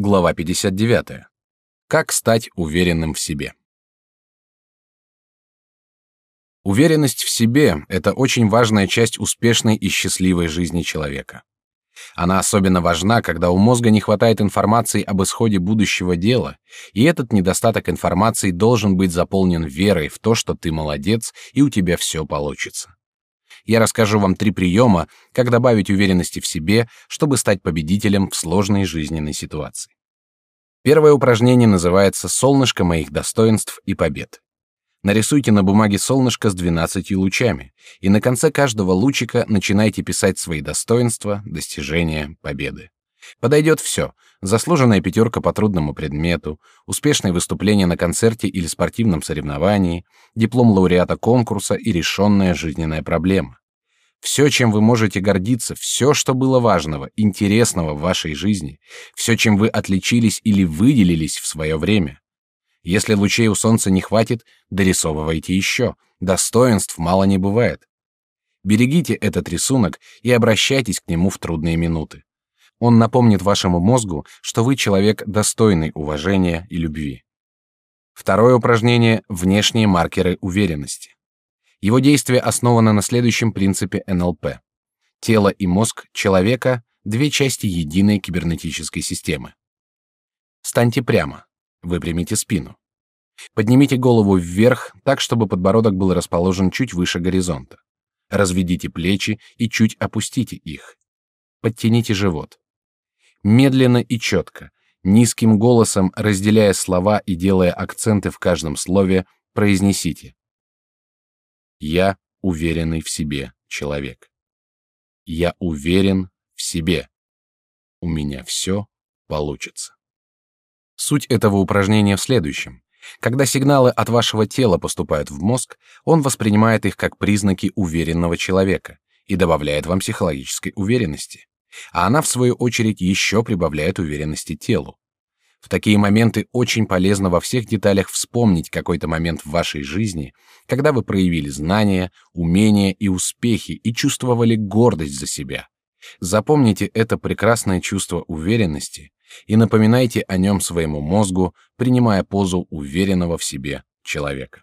Глава 59. Как стать уверенным в себе. Уверенность в себе — это очень важная часть успешной и счастливой жизни человека. Она особенно важна, когда у мозга не хватает информации об исходе будущего дела, и этот недостаток информации должен быть заполнен верой в то, что ты молодец и у тебя все получится. Я расскажу вам три приема, как добавить уверенности в себе, чтобы стать победителем в сложной жизненной ситуации. Первое упражнение называется «Солнышко моих достоинств и побед». Нарисуйте на бумаге солнышко с 12 лучами, и на конце каждого лучика начинайте писать свои достоинства, достижения, победы. Подойдет все: заслуженная пятерка по трудному предмету, успешное выступление на концерте или спортивном соревновании, диплом лауреата конкурса и решенная жизненная проблема. Все, чем вы можете гордиться, все, что было важного, интересного в вашей жизни, все, чем вы отличились или выделились в свое время. Если лучей у солнца не хватит, дорисовывайте еще. Достоинств мало не бывает. Берегите этот рисунок и обращайтесь к нему в трудные минуты. Он напомнит вашему мозгу, что вы человек достойный уважения и любви. Второе упражнение — внешние маркеры уверенности. Его действие основано на следующем принципе НЛП. Тело и мозг человека — две части единой кибернетической системы. Станьте прямо, выпрямите спину. Поднимите голову вверх, так, чтобы подбородок был расположен чуть выше горизонта. Разведите плечи и чуть опустите их. Подтяните живот. Медленно и четко, низким голосом, разделяя слова и делая акценты в каждом слове, произнесите. Я уверенный в себе человек. Я уверен в себе. У меня все получится. Суть этого упражнения в следующем. Когда сигналы от вашего тела поступают в мозг, он воспринимает их как признаки уверенного человека и добавляет вам психологической уверенности. А она, в свою очередь, еще прибавляет уверенности телу. В такие моменты очень полезно во всех деталях вспомнить какой-то момент в вашей жизни, когда вы проявили знания, умения и успехи и чувствовали гордость за себя. Запомните это прекрасное чувство уверенности и напоминайте о нем своему мозгу, принимая позу уверенного в себе человека.